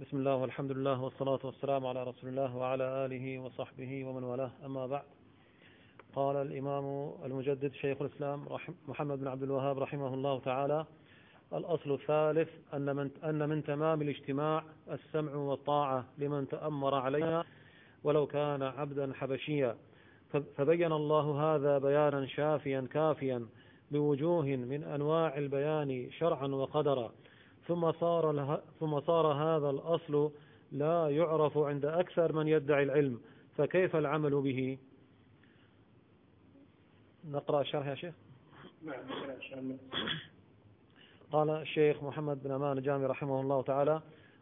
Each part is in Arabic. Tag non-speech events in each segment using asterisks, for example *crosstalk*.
بسم الله والحمد لله والصلاة والسلام على رسول الله وعلى آله وصحبه ومن والاه. أما بعد قال الإمام المجدد شيخ الإسلام محمد بن عبد الوهاب رحمه الله تعالى الأصل الثالث أن من, أن من تمام الاجتماع السمع والطاعة لمن تأمر علينا ولو كان عبدا حبشيا. فبين الله هذا بيانا شافيا كافيا بوجوه من أنواع البيان شرعا وقدرا. ثم صار ثم صار هذا الأصل لا يعرف عند أكثر من يدعي العلم فكيف العمل به؟ نقرأ الشرح يا شيخ. نعم قال الشيخ محمد بن أمان الجامي رحمه الله تعالى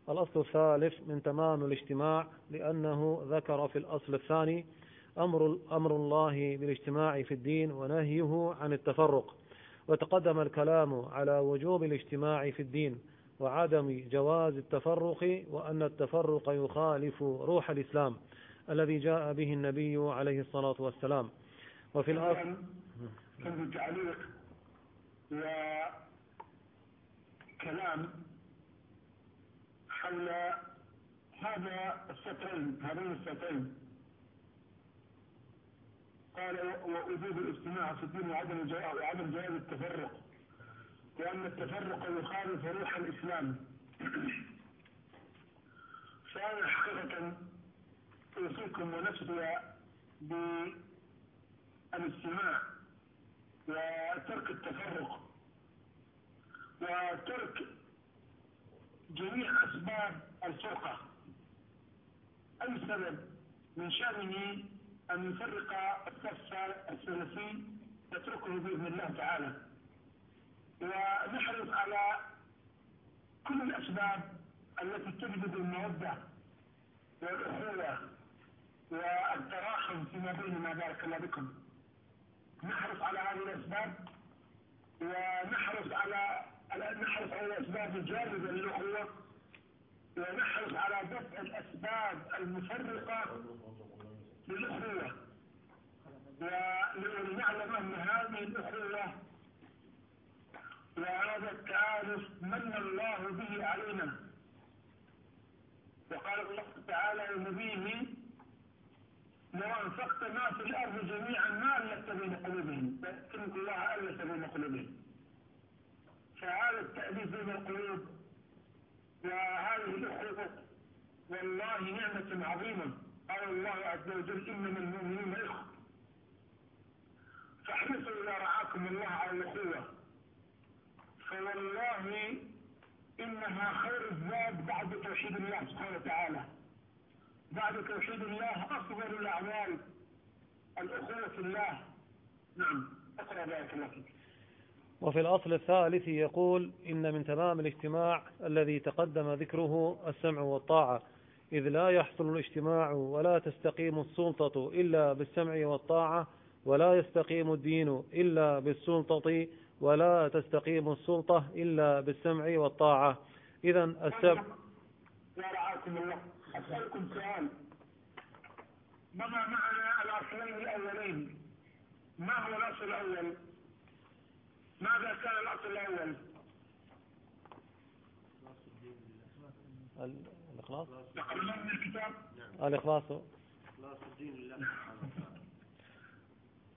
الأصل الثالث من تمام الاجتماع لأنه ذكر في الأصل الثاني أمر, أمر الله بالاجتماع في الدين ونهيه عن التفرق وتقدم الكلام على وجوب الاجتماع في الدين وعدم جواز التفرق وأن التفرق يخالف روح الإسلام الذي جاء به النبي عليه الصلاة والسلام. وفي الأصل كنت تعليق وكلام حول هذا السطرين هذين السطرين قال ووجوب الاجتماع الدين وعدم وعدم جواز التفرق. لأن التفرق يخالف روح الإسلام. فأنا حقيقة أوصيكم ونفسي بالاجتماع وترك التفرق وترك جميع أسباب الفرقة. أي سبب؟ من شأنه أن يفرق الصف السلفي يتركه بإذن الله تعالى. ونحرص على كل الأسباب التي تجلب المودة والأخوة والتراحم فيما بيننا بارك الله بكم نحرص على هذه الأسباب ونحرص على نحرص على الأسباب الجالبة للأخوة ونحرص على دفع الأسباب المفرقة للأخوة. ولنعلم أن هذه الأخوة وهذا التعارف من الله به علينا. وقال الله تعالى لنبيه لو أنفقت ما في الأرض جميعا ما ألفت بين قلوبهم لكن الله الف بين قلوبهم. فهذا التأليف بين القلوب وهذه الأخوة والله نعمة عظيمة. قال الله عز وجل انما المؤمنون إخوة. فاحرصوا إذا رعاكم الله على الأخوة. فوالله إنها خير الزاد بعد توحيد الله سبحانه وتعالى. بعد توحيد الله أفضل الأعمال. الأخوة في الله. نعم. أقرأ بارك الله وفي الأصل الثالث يقول إن من تمام الاجتماع الذي تقدم ذكره السمع والطاعة إذ لا يحصل الاجتماع ولا تستقيم السلطة إلا بالسمع والطاعة ولا يستقيم الدين إلا بالسلطة ولا تستقيم السلطة إلا بالسمع والطاعة. إذا السمع يا رعاكم الله أسألكم سؤال. مضى معنا الأصلين الأولين؟ ما هو الأصل الأول؟ ماذا كان الأصل الأول؟ الإخلاص؟ تقربون من الكتاب؟ الإخلاص. إخلاص الدين لله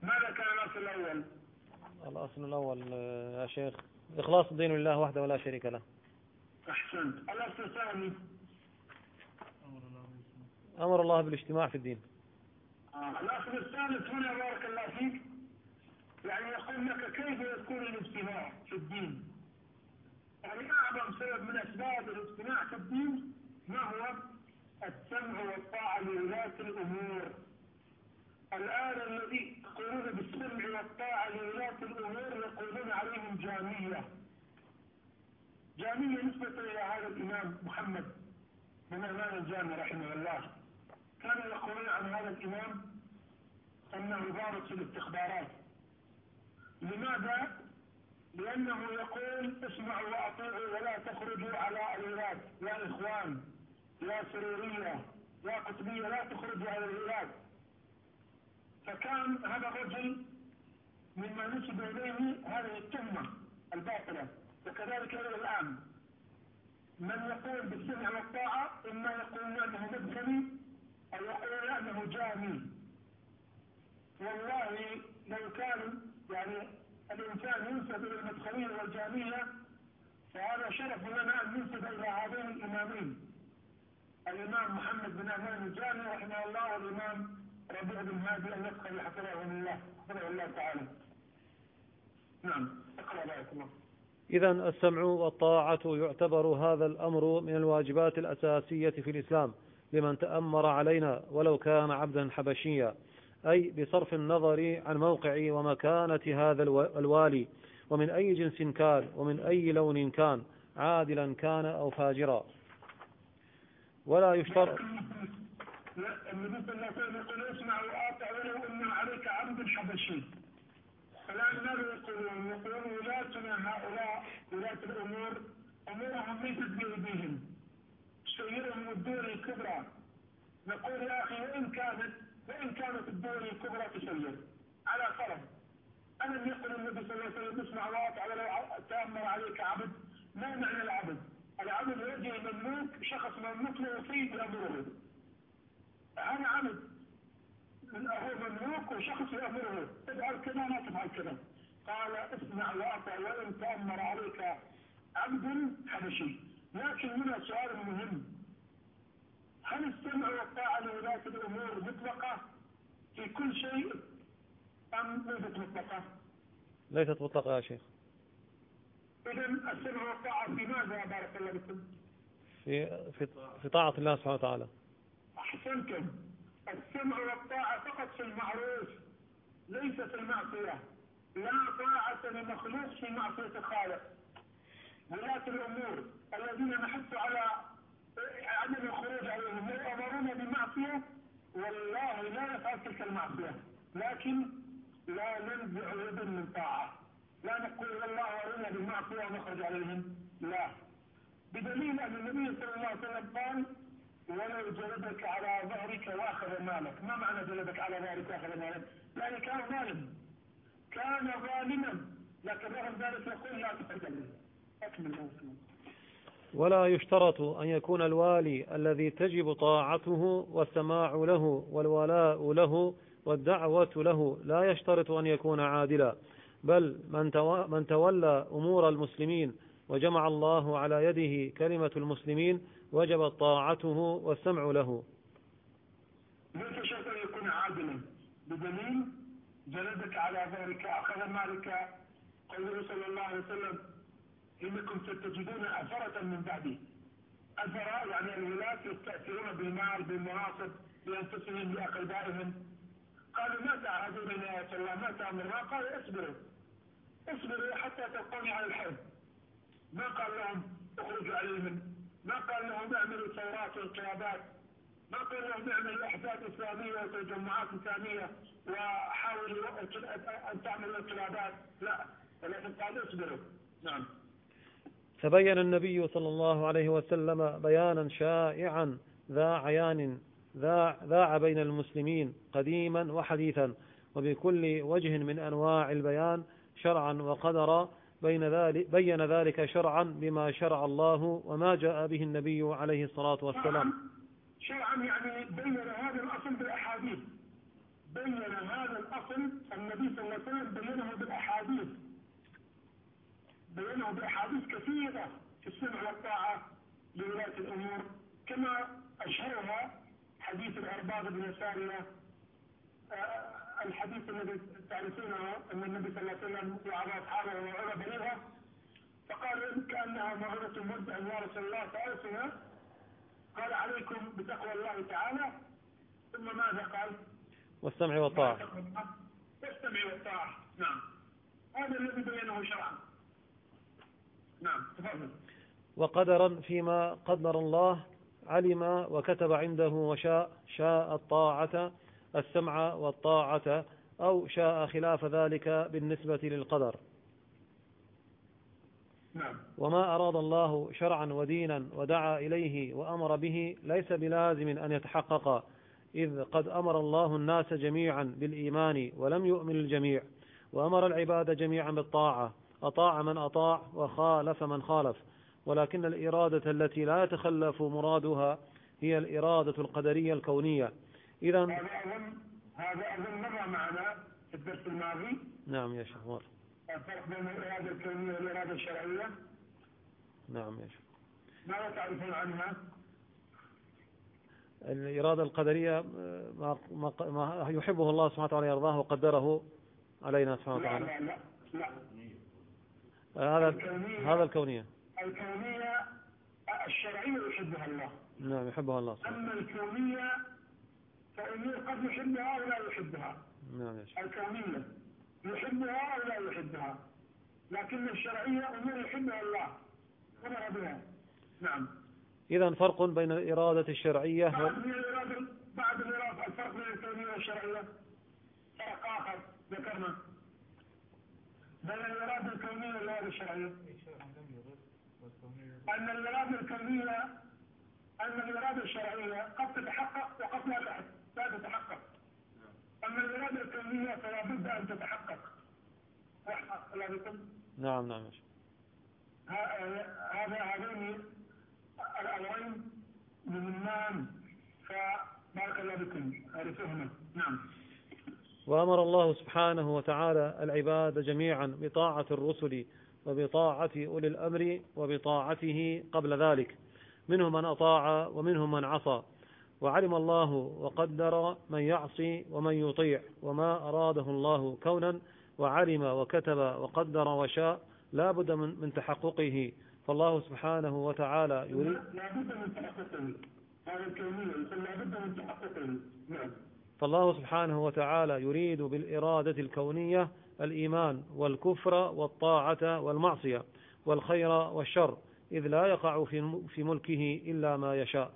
ماذا كان الأصل الأول؟ الأصل الأول يا شيخ. إخلاص الدين لله وحده ولا شريك له. أحسنت. الأصل الثاني. أمر الله بالاجتماع في الدين. آه. الأصل الثالث هنا بارك الله فيك يعني يقول لك كيف يكون الاجتماع في الدين؟ يعني أعظم سبب من أسباب الاجتماع في الدين ما هو؟ السمع والطاعة لولاة الأمور. الآن الذي يقولون بالسمع والطاعة لولاة الأمور يقولون عليهم جامية. جامية نسبة إلى هذا الإمام محمد بن إمام الجامع رحمه الله. كانوا يقولون عن هذا الإمام أنه بارد في الاستخبارات لماذا؟ لأنه يقول اسمعوا وأطيعوا ولا تخرجوا على الولاد يا إخوان يا سرورية يا قطبية لا تخرجوا على الولاد فكان هذا الرجل مما نسب إليه هذه التهمة الباطلة وكذلك إلى الآن. من يقول بالسمع والطاعة إما يقولون أنه مدخلي أو يقولون أنه جامي والله لو كان يعني الإنسان ينسب إلى المدخلية والجامية فهذا شرف لنا أن ننسب إلى هذين الإمامين. الإمام محمد بن أمان الجامي رحمه الله والإمام ربيع بن هادي النسخي حفظه الله. حفظه الله تعالى. نعم. اقرأ بارك الله. إذا السمع والطاعة يعتبر هذا الأمر من الواجبات الأساسية في الإسلام لمن تأمر علينا ولو كان عبدا حبشيا. أي بصرف النظر عن موقع ومكانة هذا الوالي. ومن أي جنس كان ومن أي لون كان. عادلا كان أو فاجرا. ولا يشترط *laughs* النبي صلى الله عليه وسلم يقول اسمع واطع ولو ان عليك عبد حبشي الان ماذا يقولون؟ يقولون ولاتنا هؤلاء ولاة الأمور امورهم ليست بايديهم سيرهم الدول الكبرى نقول يا أخي وان كانت وان كانت الدول الكبرى تسير على فرض الم يقل النبي صلى الله عليه وسلم اسمع واطع ولو تامر عليك عبد ما معنى العبد؟ العبد رجل مملوك شخص مملوك له سيد يامره هذا عبد هو مملوك وشخص يأمره افعل كذا لا تفعل كذا. قال اسمع واطع وان تأمر عليك عبد حبشي. لكن هنا سؤال مهم. هل السمع والطاعة لولاة الأمور مطلقة؟ في كل شيء أم ليست مطلقة؟ ليست مطلقة يا شيخ. اذا السمع والطاعة في ماذا بارك الله فيكم؟ في في في طاعة الله سبحانه وتعالى. أحسنتم. السمع والطاعة فقط في المعروف ليس في المعصية. لا طاعة لمخلوق في معصية الخالق. ولاة الأمور الذين نحث على عدم الخروج عليهم يؤمرون بمعصية والله لا نفعل تلك المعصية. لكن لا ننزع يدا من طاعة. لا نقول والله ارنا بالمعصية ونخرج عليهم. لا. بدليل أن النبي صلى الله عليه وسلم قال ولو جلدك على ظهرك وأخذ مالك. ما معنى جلدك على ظهرك وأخذ مالك؟ يعني كان ظالم. كان ظالما. لكن رغم ذلك يقول لا تقتل أكمل ولا يشترط أن يكون الوالي الذي تجب طاعته والسماع له والولاء له والدعوة له. لا يشترط أن يكون عادلا. بل من من تولى أمور المسلمين وجمع الله على يده كلمة المسلمين وجبت طاعته والسمع له. ليس شرط أن يكون عادلا بدليل جلدك على ظهرك أخذ مالك قوله صلى الله عليه وسلم إنكم ستجدون أثرة من بعدي. اثرة يعني الولاة يستأثرون بالمال بالمناصب لانفسهم لاقربائهم قالوا ما تعهدون يا رسول الله؟ ما تامرنا قال اصبروا اصبروا حتى تلقوني على الحرب. ما قال لهم اخرجوا عليهم. ما قال لهم اعملوا ثورات وانقلابات ما قال لهم اعملوا احداث اسلاميه وتجمعات اسلاميه وحاولوا أن تعملوا انقلابات لا ولكن قال اصبروا. نعم. تبين النبي صلى الله عليه وسلم بيانا شائعا ذا عيان ذا ذاع بين المسلمين قديما وحديثا وبكل وجه من أنواع البيان شرعا وقدرا بين ذلك بين ذلك شرعا بما شرع الله وما جاء به النبي عليه الصلاة والسلام. شرعا يعني بين هذا الأصل بالأحاديث. بين هذا الأصل النبي صلى الله عليه وسلم بينه بالأحاديث. بينه بأحاديث كثيرة في السمع والطاعة لولاة الأمور كما أشهرها حديث الأرباب بن سارية الحديث الذي تعرفونه أن النبي صلى الله عليه وسلم وعلى أصحابه وعلى بنيها فقال كأنها موعظه مودع يا رسول الله فارسلنا قال عليكم بتقوى الله تعالى. ثم ماذا قال؟ والسمع والطاعة. والسمع والطاعة. نعم. هذا الذي بينه شرعا. نعم تفضل. وقدرا فيما قدر الله علم وكتب عنده وشاء شاء الطاعة. السمع والطاعة أو شاء خلاف ذلك بالنسبة للقدر. نعم. وما أراد الله شرعا ودينا ودعا إليه وأمر به ليس بلازم أن يتحقق إذ قد أمر الله الناس جميعا بالإيمان ولم يؤمن الجميع وأمر العباد جميعا بالطاعة أطاع من أطاع وخالف من خالف. ولكن الإرادة التي لا يتخلف مرادها هي الإرادة القدرية الكونية. إذا هذا أظن مر معنا في الدرس الماضي. نعم يا شيخ مر الفرق بين الإرادة الكونية والإرادة الشرعية. نعم يا شيخ. ماذا تعرفون عنها؟ الإرادة القدرية ما, ما, ما يحبه الله سبحانه وتعالى يرضاه وقدره علينا سبحانه لا وتعالى. لا لا لا. هذا الكونية. هذا الكونية. الكونية الشرعية يحبها الله. نعم يحبها الله سبحانه أما الكونية فإنه قد يحبها أو لا يحبها. نعم الكونية يحبها أو لا يحبها. لكن الشرعية أمور يحبها الله. أمر بها نعم. إذا فرق بين الإرادة الشرعية بعد الإرادة بعد الإرادة الفرق بين الكونية والشرعية. فرق آخر. ذكرنا. بين الإرادة الكونية والإرادة الشرعية. أن الإرادة الكونية أن الإرادة الشرعية قد تتحقق وقد لا تح- لا تتحقق. أما الإرادة الكونية فلا بد أن تتحقق. نعم نعم هذا هذين الأمرين مهمان. فبارك الله بكم عرفوهما نعم. وأمر الله سبحانه وتعالى العباد جميعا بطاعة الرسل وبطاعة أولي الأمر وبطاعته قبل ذلك. منهم من أطاع ومنهم من عصى. وعلم الله وقدر من يعصي ومن يطيع وما أراده الله كونا وعلم وكتب وقدر وشاء لا بد من من تحققه. فالله سبحانه وتعالى يريد نعم. فالله سبحانه وتعالى يريد بالإرادة الكونية الإيمان والكفر والطاعة والمعصية والخير والشر إذ لا يقع في ملكه إلا ما يشاء.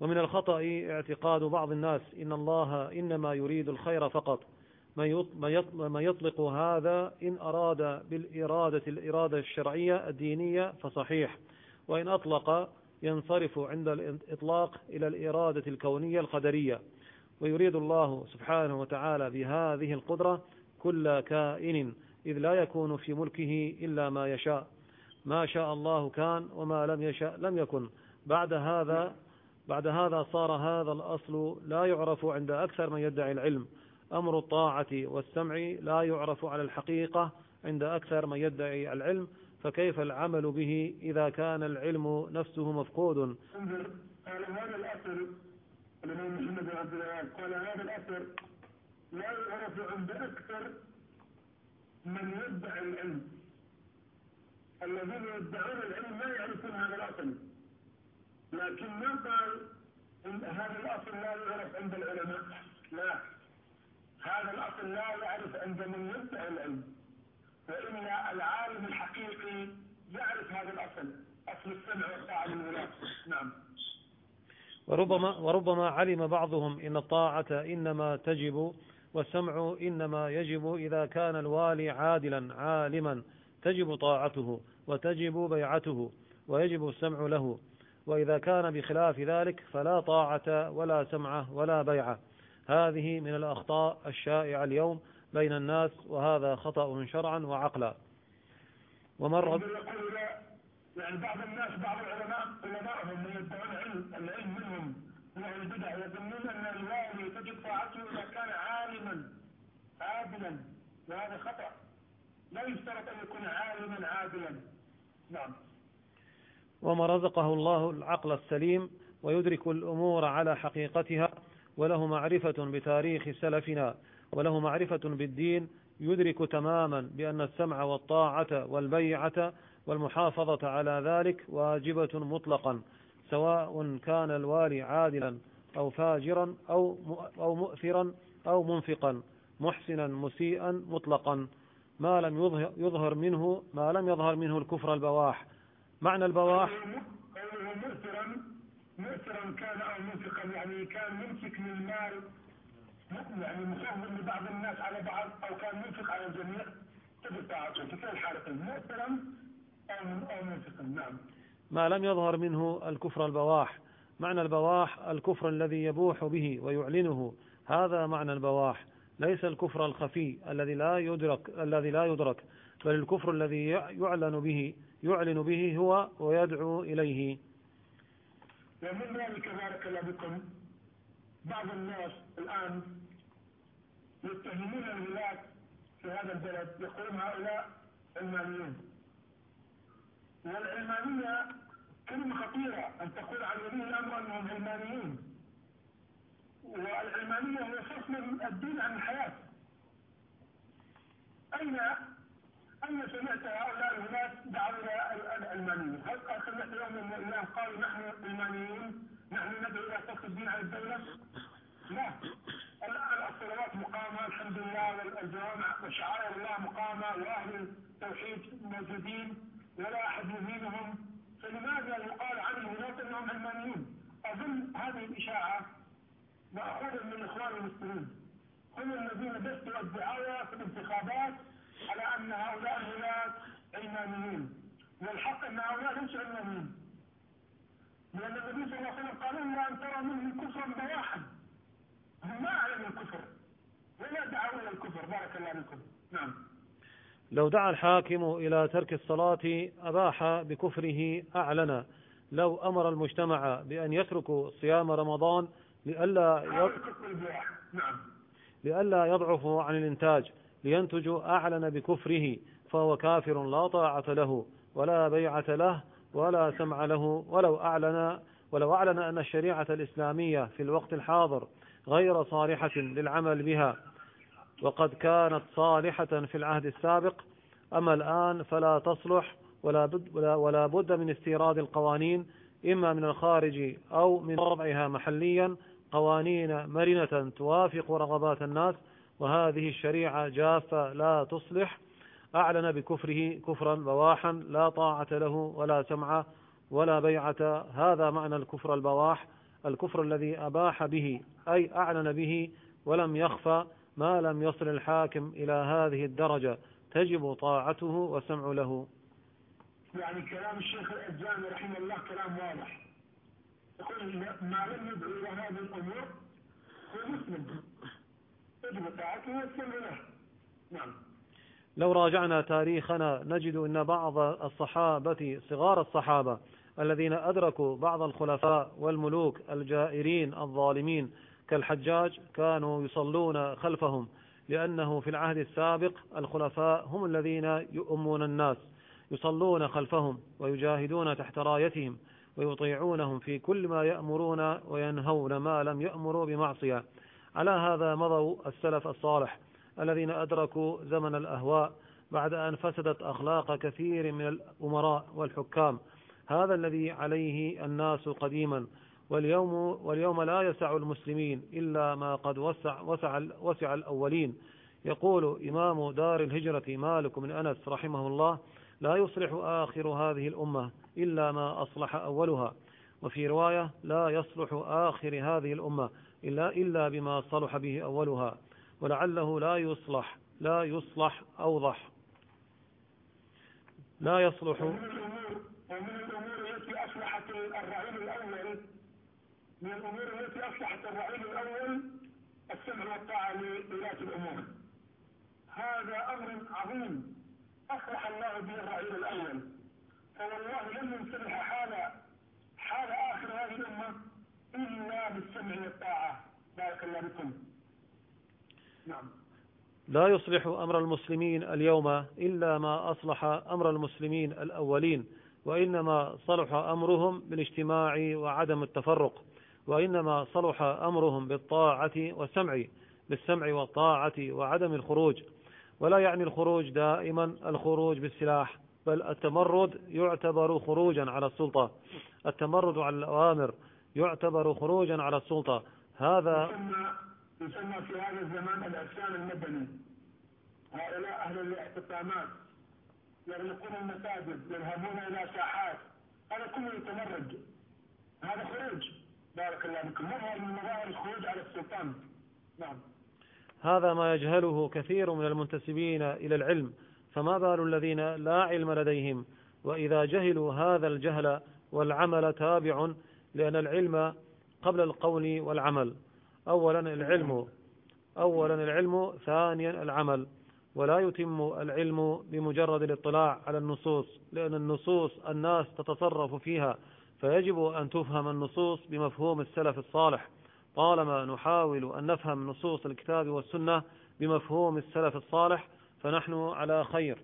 ومن الخطأ اعتقاد بعض الناس إن الله إنما يريد الخير فقط. من يطلق هذا إن أراد بالإرادة الإرادة الشرعية الدينية فصحيح. وإن أطلق ينصرف عند الإطلاق إلى الإرادة الكونية القدرية. ويريد الله سبحانه وتعالى بهذه القدرة كل كائن إذ لا يكون في ملكه إلا ما يشاء. ما شاء الله كان وما لم يشاء لم يكن. بعد هذا بعد هذا صار هذا الأصل لا يعرف عند أكثر من يدعي العلم. أمر الطاعة والسمع لا يعرف على الحقيقة عند أكثر من يدعي العلم. فكيف العمل به إذا كان العلم نفسه مفقود؟ انظر قال هذا الأثر الإمام محمد عبد الوهاب قال هذا الأثر لا يعرف عند أكثر من يدعي العلم. الذين يدعون العلم لا يعرفون هذا الأصل. لكن ما قال هذا الأصل لا يعرف عند العلماء. لا. هذا الأصل لا يعرف عند من يدعي العلم. وإن العالم الحقيقي يعرف هذا الأصل. أصل السمع والطاعة للولاة. نعم. وربما وربما علم بعضهم إن الطاعة إنما تجب والسمع إنما يجب إذا كان الوالي عادلا عالما. تجب طاعته وتجب بيعته ويجب السمع له. وإذا كان بخلاف ذلك فلا طاعة ولا سمع ولا بيعة هذه من الأخطاء الشائعة اليوم بين الناس وهذا خطأ شرعا وعقلا. ومر يعني بعض الناس بعض العلماء علماءهم من يدعون علم العلم منهم من البدع يظنون أن الوالي تجب طاعته إذا كان عالما عادلا. وهذا خطأ. لا يشترط أن يكون عالما عادلا. نعم. وما رزقه الله العقل السليم ويدرك الأمور على حقيقتها وله معرفة بتاريخ سلفنا وله معرفة بالدين يدرك تماما بأن السمع والطاعة والبيعة والمحافظة على ذلك واجبة مطلقا سواء كان الوالي عادلا أو فاجرا أو أو مؤثرا أو منفقا محسنا مسيئا مطلقا. ما لم يظهر, يظهر منه ما لم يظهر منه الكفر البواح. معنى البواح؟ قوله مؤثرا مؤثرا كان أو منفقا يعني كان ممسك من المال يعني مخوف لبعض الناس على بعض أو كان منفق على الجميع. طاعته في الحالتين مؤثرا أو أو منفقا نعم. ما لم يظهر منه الكفر البواح. معنى البواح الكفر الذي يبوح به ويعلنه. هذا معنى البواح. ليس الكفر الخفي الذي لا يدرك الذي لا يدرك بل الكفر الذي يعلن به. يعلن به هو ويدعو إليه. ومن ذلك بارك الله بكم بعض الناس الآن يتهمون الولاة في هذا البلد يقولون هؤلاء علمانيون. والعلمانية كلمة خطيرة أن تقول عن ولي الأمر أنهم علمانيون. والعلمانية هي فصل الدين عن الحياة. أين أين سمعت هؤلاء الولاة دعوا إلى العلمانية؟ هل سمعت يوم من قالوا نحن علمانيون؟ نحن ندعو إلى فصل الدين عن الدولة؟ لا الآن الصلوات مقامة الحمد لله والجوامع وشعائر الله مقامة وأهل التوحيد موجودين ولا أحد يهينهم فلماذا يقال عن الولاة أنهم علمانيون؟ أظن هذه الإشاعة مأخوذة من إخوان المسلمين هم الذين بثوا الدعاية في الانتخابات على أن هؤلاء الولاة علمانيين والحق أن هؤلاء ليسوا علمانيين لأن النبي صلى الله عليه وسلم قال إلا أن ترى منهم كفرا بواحا هم ما أعلنوا الكفر. ولا دعوا إلى الكفر. بارك الله فيكم. نعم. لو دعا الحاكم إلى ترك الصلاة أباح بكفره أعلن. لو أمر المجتمع بأن يتركوا صيام رمضان لئلا نعم. لئلا يضعفوا عن الإنتاج. لينتجوا أعلن بكفره فهو كافر لا طاعة له ولا بيعة له ولا سمع له ولو أعلن ولو أعلن أن الشريعة الإسلامية في الوقت الحاضر غير صالحة للعمل بها. وقد كانت صالحة في العهد السابق أما الآن فلا تصلح ولا بد, ولا, ولا بد من استيراد القوانين إما من الخارج أو من وضعها محليا. قوانين مرنة توافق رغبات الناس وهذه الشريعة جافة لا تصلح. أعلن بكفره كفرا بواحا لا طاعة له ولا سمع ولا بيعة. هذا معنى الكفر البواح. الكفر الذي أباح به أي أعلن به ولم يخفى ما لم يصل الحاكم إلى هذه الدرجة. تجب طاعته وسمع له. يعني كلام الشيخ الأجاني رحمه الله كلام واضح. يقول ما لم يدعو إلى هذه الأمور هو مسلم. نعم. لو راجعنا تاريخنا نجد أن بعض الصحابة صغار الصحابة الذين أدركوا بعض الخلفاء والملوك الجائرين الظالمين كالحجاج كانوا يصلون خلفهم لأنه في العهد السابق الخلفاء هم الذين يؤمون الناس يصلون خلفهم ويجاهدون تحت رايتهم ويطيعونهم في كل ما يأمرون وينهون ما لم يأمروا بمعصية. على هذا مضوا السلف الصالح الذين أدركوا زمن الأهواء بعد أن فسدت أخلاق كثير من الأمراء والحكام. هذا الذي عليه الناس قديما. واليوم واليوم لا يسع المسلمين إلا ما قد وسع وسع وسع الأولين. يقول إمام دار الهجرة مالك بن أنس رحمه الله لا يصلح آخر هذه الأمة إلا ما أصلح أولها وفي رواية لا يصلح آخر هذه الأمة إلا إلا بما صلح به أولها ولعله لا يصلح لا يصلح أوضح. لا يصلح. الأمور التي أصلحت الرعيل الأول من الأمور التي أصلحت الرعيل الأول السمع والطاعة لولاة الأمور. هذا أمر عظيم. أصلح الله به الرعيل الأول. فوالله لم ينصلح حال حال آخر هذه الأمة. إلا بالسمع والطاعة. بارك الله بكم نعم. لا يصلح أمر المسلمين اليوم إلا ما أصلح أمر المسلمين الأولين وإنما صلح أمرهم بالاجتماع وعدم التفرق وإنما صلح أمرهم بالطاعة والسمع بالسمع والطاعة وعدم الخروج. ولا يعني الخروج دائما الخروج بالسلاح بل التمرد يعتبر خروجا على السلطة. التمرد على الأوامر يعتبر خروجا على السلطة. هذا يسمى في هذا الزمان العرسان المدني هؤلاء أهل الاعتصامات يغلقون المساجد يذهبون إلى ساحات. هذا كله يتمرد هذا خروج. بارك الله فيكم. مظهر من مظاهر الخروج على السلطان؟ نعم. هذا ما يجهله كثير من المنتسبين إلى العلم. فما بال الذين لا علم لديهم؟ وإذا جهلوا هذا الجهل والعمل تابع لأن العلم قبل القول والعمل. أولا العلم أولا العلم ثانيا العمل. ولا يتم العلم بمجرد الاطلاع على النصوص لأن النصوص الناس تتصرف فيها. فيجب أن تفهم النصوص بمفهوم السلف الصالح. طالما نحاول أن نفهم نصوص الكتاب والسنة بمفهوم السلف الصالح فنحن على خير.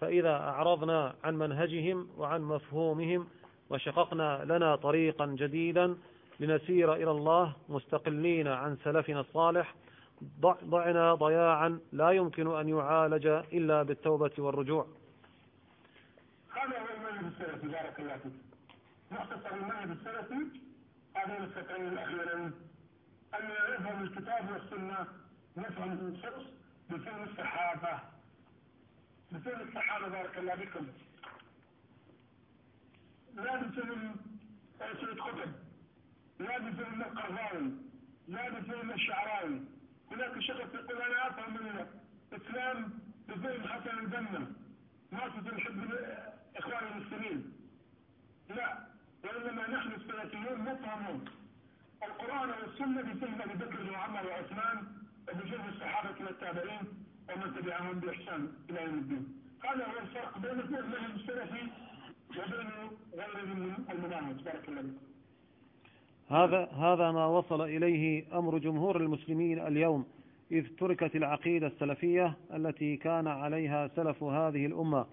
فإذا أعرضنا عن منهجهم وعن مفهومهم وشققنا لنا طريقا جديدا لنسير إلى الله مستقلين عن سلفنا الصالح. ضعنا ضياعا لا يمكن أن يعالج إلا بالتوبة والرجوع. هذا هو المنهج السلفي بارك الله فيك. مختصر المنهج السلفي. هذا الفترين الأخيرين أن يفهم الكتاب والسنة نفهم النصوص بفهم الصحابة. بفهم الصحابة بارك الله بكم لا بفهم سيد قطب لا بفهم القرضاوي لا بفهم الشعراوي هناك شخص يقول أنا أفهم من الإسلام بفهم حسن البنا ما تحب اخوان المسلمين. لا وإنما نحن السلفيون نفهم القرآن والسنة بفهم أبي بكر وعمر وعثمان وبفهم الصحابة والتابعين ومن تبعهم بإحسان إلى يوم الدين. هذا هو الفرق بين المذهب السلفي هذا هذا ما وصل إليه أمر جمهور المسلمين اليوم إذ تركت العقيدة السلفية التي كان عليها سلف هذه الأمة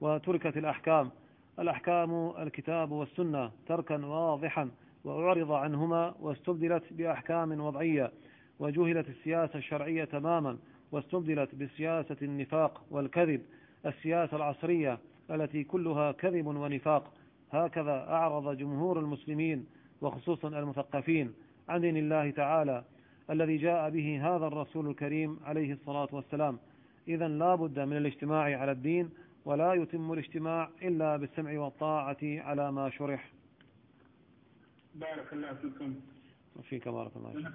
وتركت الأحكام. الأحكام الكتاب والسنة تركا واضحا وأعرض عنهما واستبدلت بأحكام وضعية وجهلت السياسة الشرعية تماما واستبدلت بسياسة النفاق والكذب. السياسة العصرية التي كلها كذب ونفاق. هكذا أعرض جمهور المسلمين وخصوصا المثقفين عن دين الله تعالى الذي جاء به هذا الرسول الكريم عليه الصلاة والسلام. إذا لا بد من الاجتماع على الدين ولا يتم الاجتماع إلا بالسمع والطاعة على ما شرح. بارك الله فيكم. وفيك بارك الله فيك.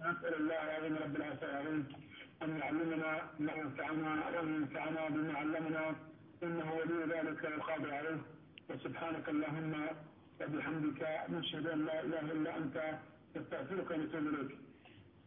نسأل الله العظيم رب العالمين أن يعلمنا ما ينفعنا وأن ينفعنا بما علمنا. إنه ولي ذلك والقادر عليه وسبحانك اللهم وبحمدك نشهد أن لا إله إلا أنت نستغفرك ونتوب إليك.